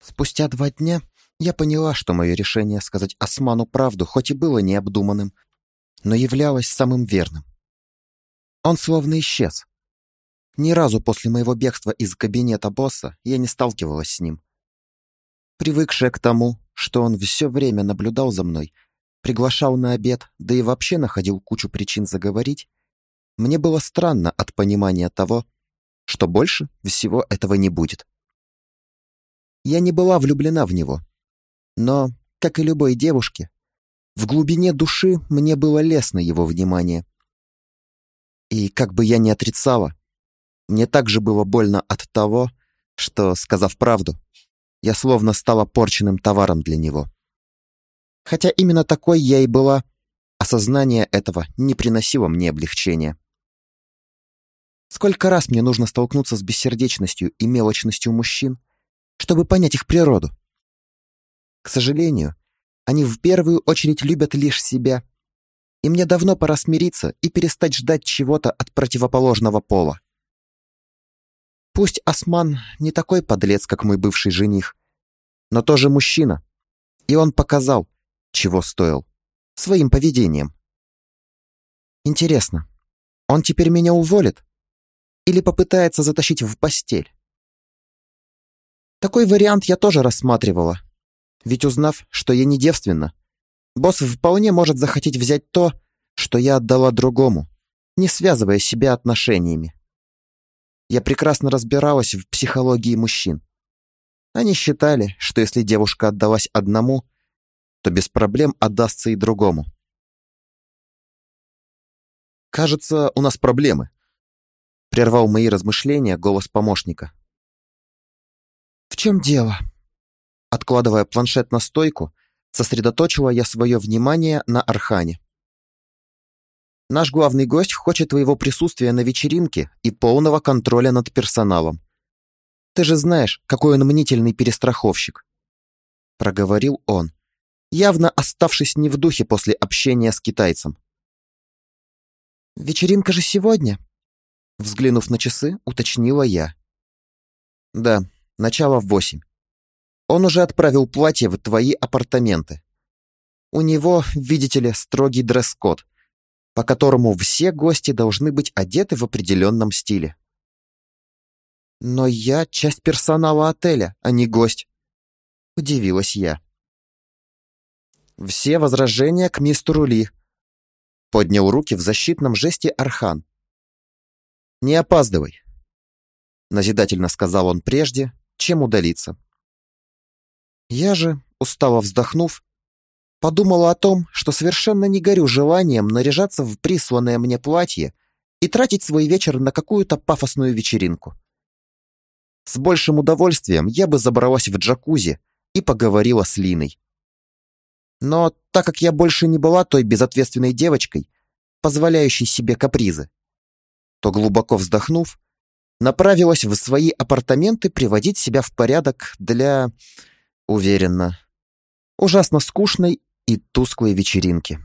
Спустя два дня я поняла, что мое решение сказать Осману правду хоть и было необдуманным, но являлось самым верным. Он словно исчез. Ни разу после моего бегства из кабинета босса я не сталкивалась с ним. Привыкшая к тому, что он все время наблюдал за мной, приглашал на обед, да и вообще находил кучу причин заговорить, мне было странно от понимания того, что больше всего этого не будет. Я не была влюблена в него, но, как и любой девушке, в глубине души мне было лестно его внимание. И как бы я ни отрицала, мне также было больно от того, что, сказав правду, я словно стала порченным товаром для него. Хотя именно такой я и была, осознание этого не приносило мне облегчения. Сколько раз мне нужно столкнуться с бессердечностью и мелочностью мужчин, чтобы понять их природу? К сожалению, они в первую очередь любят лишь себя. И мне давно пора смириться и перестать ждать чего-то от противоположного пола. Пусть Осман не такой подлец, как мой бывший жених, но тоже мужчина. И он показал, чего стоил, своим поведением. Интересно, он теперь меня уволит? Или попытается затащить в постель? Такой вариант я тоже рассматривала. Ведь узнав, что я не девственна, босс вполне может захотеть взять то, что я отдала другому, не связывая себя отношениями. Я прекрасно разбиралась в психологии мужчин. Они считали, что если девушка отдалась одному, то без проблем отдастся и другому. «Кажется, у нас проблемы», — прервал мои размышления голос помощника. «В чем дело?» Откладывая планшет на стойку, сосредоточила я свое внимание на Архане. Наш главный гость хочет твоего присутствия на вечеринке и полного контроля над персоналом. Ты же знаешь, какой он мнительный перестраховщик. Проговорил он, явно оставшись не в духе после общения с китайцем. «Вечеринка же сегодня?» Взглянув на часы, уточнила я. «Да, начало в восемь. Он уже отправил платье в твои апартаменты. У него, видите ли, строгий дресс-код, по которому все гости должны быть одеты в определенном стиле. Но я часть персонала отеля, а не гость. Удивилась я. Все возражения к мистеру Ли. Поднял руки в защитном жесте Архан. Не опаздывай. Назидательно сказал он прежде, чем удалиться. Я же, устало вздохнув, подумала о том, что совершенно не горю желанием наряжаться в присланное мне платье и тратить свой вечер на какую-то пафосную вечеринку. С большим удовольствием я бы забралась в джакузи и поговорила с Линой. Но так как я больше не была той безответственной девочкой, позволяющей себе капризы, то глубоко вздохнув, направилась в свои апартаменты приводить себя в порядок для уверенно. Ужасно скучной и тусклой вечеринки.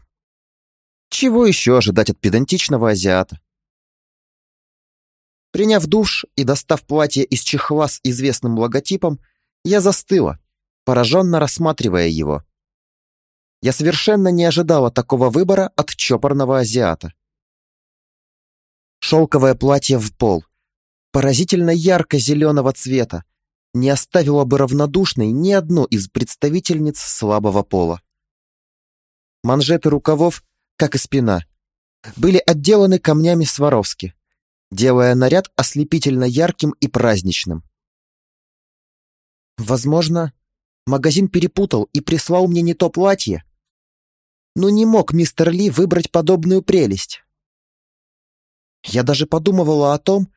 Чего еще ожидать от педантичного азиата? Приняв душ и достав платье из чехла с известным логотипом, я застыла, пораженно рассматривая его. Я совершенно не ожидала такого выбора от чопорного азиата. Шелковое платье в пол, поразительно ярко-зеленого цвета, не оставила бы равнодушной ни одну из представительниц слабого пола. Манжеты рукавов, как и спина, были отделаны камнями Сваровски, делая наряд ослепительно ярким и праздничным. Возможно, магазин перепутал и прислал мне не то платье, но не мог мистер Ли выбрать подобную прелесть. Я даже подумывала о том,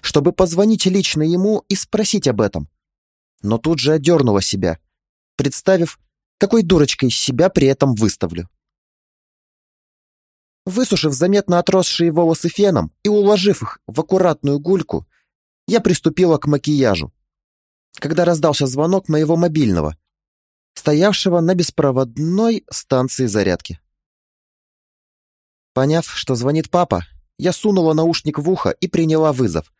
чтобы позвонить лично ему и спросить об этом но тут же одернула себя, представив, какой дурочкой себя при этом выставлю. Высушив заметно отросшие волосы феном и уложив их в аккуратную гульку, я приступила к макияжу, когда раздался звонок моего мобильного, стоявшего на беспроводной станции зарядки. Поняв, что звонит папа, я сунула наушник в ухо и приняла вызов,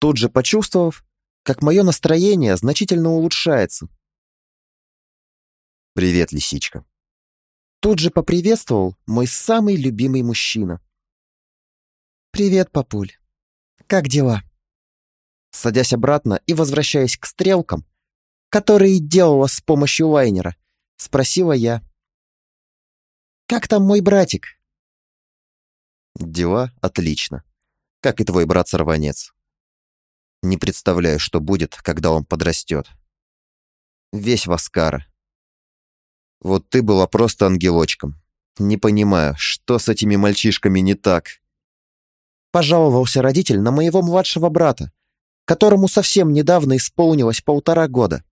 тут же почувствовав, как мое настроение значительно улучшается «Привет, лисичка». Тут же поприветствовал мой самый любимый мужчина. «Привет, папуль. Как дела?» Садясь обратно и возвращаясь к стрелкам, которые делала с помощью лайнера, спросила я. «Как там мой братик?» «Дела отлично. Как и твой брат-сорванец. Не представляю, что будет, когда он подрастет. Весь в Оскара. Вот ты была просто ангелочком. Не понимаю, что с этими мальчишками не так. Пожаловался родитель на моего младшего брата, которому совсем недавно исполнилось полтора года.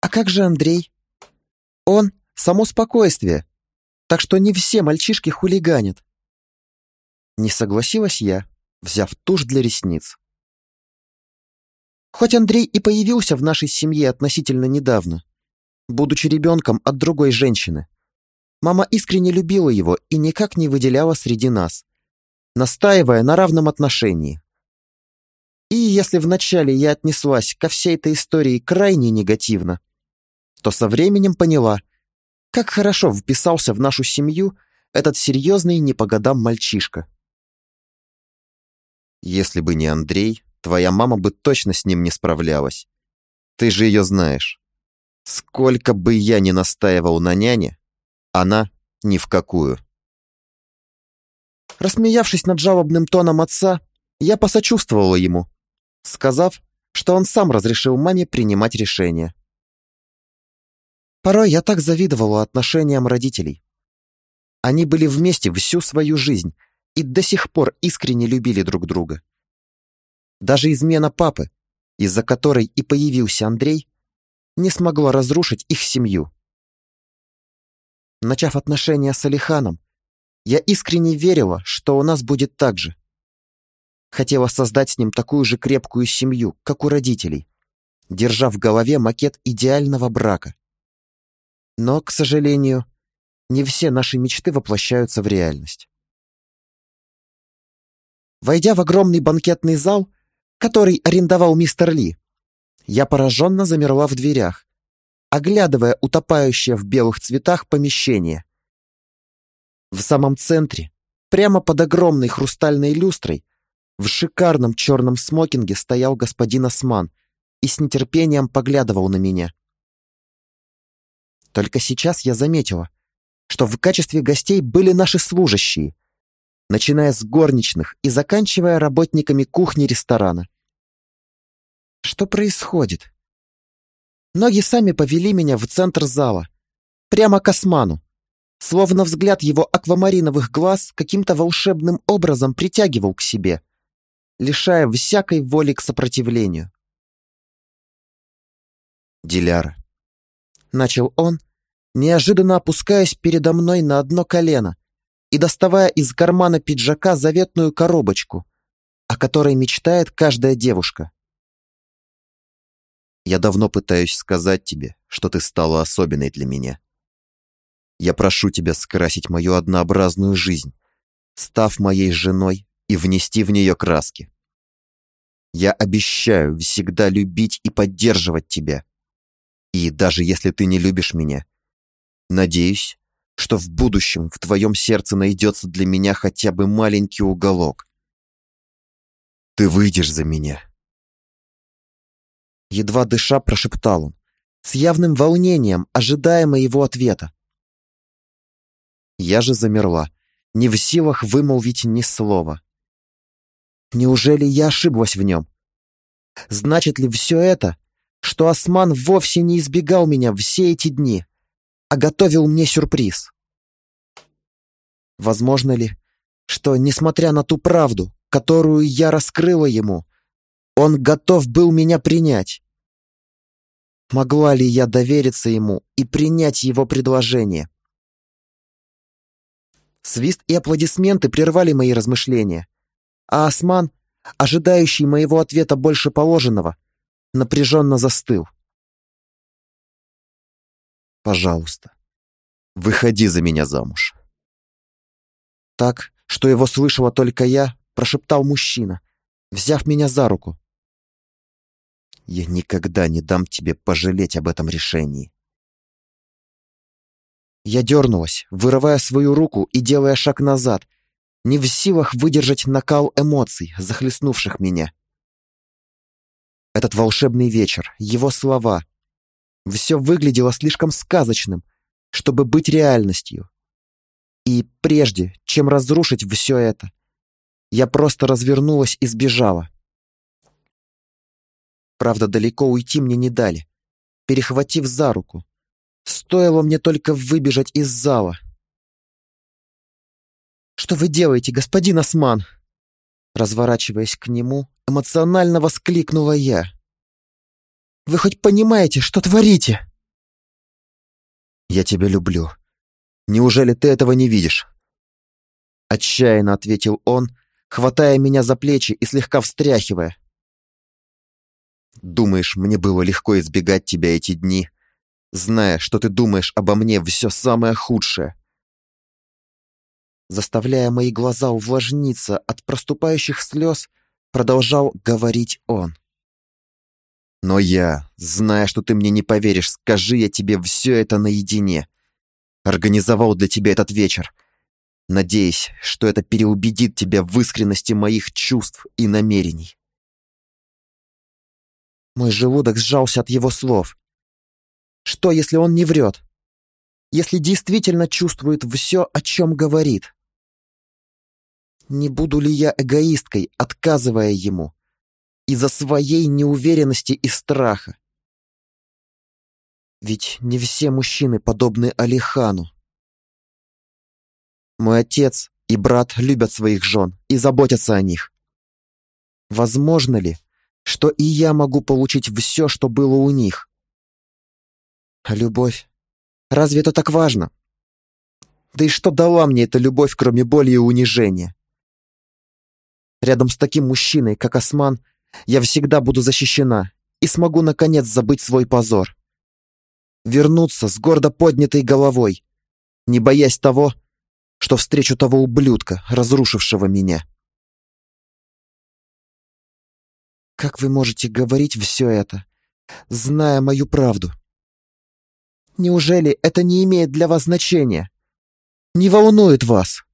А как же Андрей? Он — само спокойствие, так что не все мальчишки хулиганят. Не согласилась я, взяв тушь для ресниц. Хоть Андрей и появился в нашей семье относительно недавно, будучи ребенком от другой женщины, мама искренне любила его и никак не выделяла среди нас, настаивая на равном отношении. И если вначале я отнеслась ко всей этой истории крайне негативно, то со временем поняла, как хорошо вписался в нашу семью этот серьезный не по годам мальчишка. Если бы не Андрей, твоя мама бы точно с ним не справлялась. Ты же ее знаешь. Сколько бы я ни настаивал на няне, она ни в какую. Рассмеявшись над жалобным тоном отца, я посочувствовала ему, сказав, что он сам разрешил маме принимать решение. Порой я так завидовала отношениям родителей. Они были вместе всю свою жизнь и до сих пор искренне любили друг друга. Даже измена папы, из-за которой и появился Андрей, не смогла разрушить их семью. Начав отношения с Алиханом, я искренне верила, что у нас будет так же. Хотела создать с ним такую же крепкую семью, как у родителей, держа в голове макет идеального брака. Но, к сожалению, не все наши мечты воплощаются в реальность. Войдя в огромный банкетный зал, который арендовал мистер Ли, я пораженно замерла в дверях, оглядывая утопающее в белых цветах помещение. В самом центре, прямо под огромной хрустальной люстрой, в шикарном черном смокинге стоял господин Осман и с нетерпением поглядывал на меня. Только сейчас я заметила, что в качестве гостей были наши служащие, начиная с горничных и заканчивая работниками кухни ресторана. Что происходит? Ноги сами повели меня в центр зала, прямо к осману, словно взгляд его аквамариновых глаз каким-то волшебным образом притягивал к себе, лишая всякой воли к сопротивлению. «Диляра», — начал он, неожиданно опускаясь передо мной на одно колено, и доставая из кармана пиджака заветную коробочку, о которой мечтает каждая девушка. Я давно пытаюсь сказать тебе, что ты стала особенной для меня. Я прошу тебя скрасить мою однообразную жизнь, став моей женой и внести в нее краски. Я обещаю всегда любить и поддерживать тебя. И даже если ты не любишь меня, надеюсь, что в будущем в твоем сердце найдется для меня хотя бы маленький уголок. Ты выйдешь за меня. Едва дыша, прошептал он, с явным волнением, ожидая моего ответа. Я же замерла, не в силах вымолвить ни слова. Неужели я ошиблась в нем? Значит ли все это, что Осман вовсе не избегал меня все эти дни? а готовил мне сюрприз. Возможно ли, что, несмотря на ту правду, которую я раскрыла ему, он готов был меня принять? Могла ли я довериться ему и принять его предложение? Свист и аплодисменты прервали мои размышления, а Осман, ожидающий моего ответа больше положенного, напряженно застыл. Пожалуйста, выходи за меня замуж. Так, что его слышала только я, прошептал мужчина, взяв меня за руку. Я никогда не дам тебе пожалеть об этом решении. Я дернулась, вырывая свою руку и делая шаг назад, не в силах выдержать накал эмоций, захлестнувших меня. Этот волшебный вечер, его слова. Все выглядело слишком сказочным, чтобы быть реальностью. И прежде, чем разрушить все это, я просто развернулась и сбежала. Правда, далеко уйти мне не дали, перехватив за руку. Стоило мне только выбежать из зала. «Что вы делаете, господин Осман?» Разворачиваясь к нему, эмоционально воскликнула я. «Вы хоть понимаете, что творите?» «Я тебя люблю. Неужели ты этого не видишь?» Отчаянно ответил он, хватая меня за плечи и слегка встряхивая. «Думаешь, мне было легко избегать тебя эти дни, зная, что ты думаешь обо мне все самое худшее?» Заставляя мои глаза увлажниться от проступающих слез, продолжал говорить он. «Но я, зная, что ты мне не поверишь, скажи я тебе все это наедине. Организовал для тебя этот вечер, надеясь, что это переубедит тебя в искренности моих чувств и намерений». Мой желудок сжался от его слов. Что, если он не врет? Если действительно чувствует все, о чем говорит? Не буду ли я эгоисткой, отказывая ему? Из-за своей неуверенности и страха. Ведь не все мужчины подобны Алихану. Мой отец и брат любят своих жен и заботятся о них. Возможно ли, что и я могу получить все, что было у них? Любовь? Разве это так важно? Да и что дала мне эта любовь, кроме боли и унижения? Рядом с таким мужчиной, как Осман, я всегда буду защищена и смогу, наконец, забыть свой позор. Вернуться с гордо поднятой головой, не боясь того, что встречу того ублюдка, разрушившего меня. Как вы можете говорить все это, зная мою правду? Неужели это не имеет для вас значения? Не волнует вас?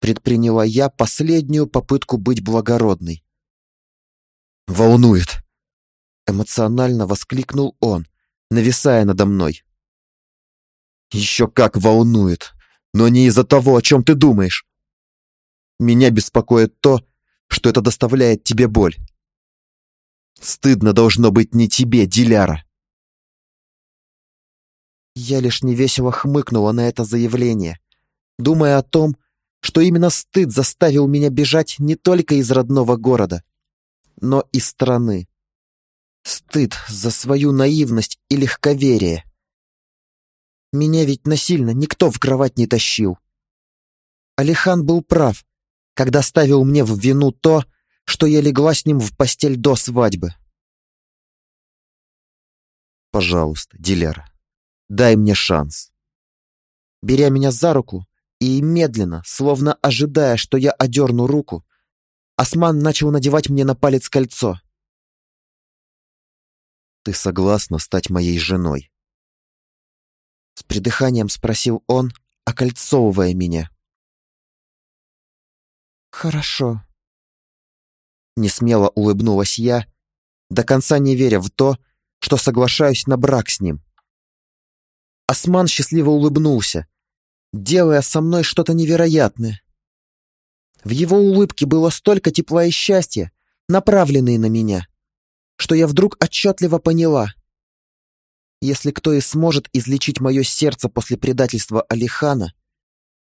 предприняла я последнюю попытку быть благородной. «Волнует!» — эмоционально воскликнул он, нависая надо мной. «Еще как волнует, но не из-за того, о чем ты думаешь. Меня беспокоит то, что это доставляет тебе боль. Стыдно должно быть не тебе, Диляра». Я лишь невесело хмыкнула на это заявление, думая о том, что именно стыд заставил меня бежать не только из родного города, но и страны. Стыд за свою наивность и легковерие. Меня ведь насильно никто в кровать не тащил. Алихан был прав, когда ставил мне в вину то, что я легла с ним в постель до свадьбы. Пожалуйста, Диляра, дай мне шанс. Беря меня за руку, и медленно, словно ожидая, что я одерну руку, Осман начал надевать мне на палец кольцо. «Ты согласна стать моей женой?» С придыханием спросил он, окольцовывая меня. «Хорошо». Несмело улыбнулась я, до конца не веря в то, что соглашаюсь на брак с ним. Осман счастливо улыбнулся, делая со мной что-то невероятное. В его улыбке было столько тепла и счастья, направленные на меня, что я вдруг отчетливо поняла. Если кто и сможет излечить мое сердце после предательства Алихана,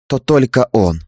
то только он.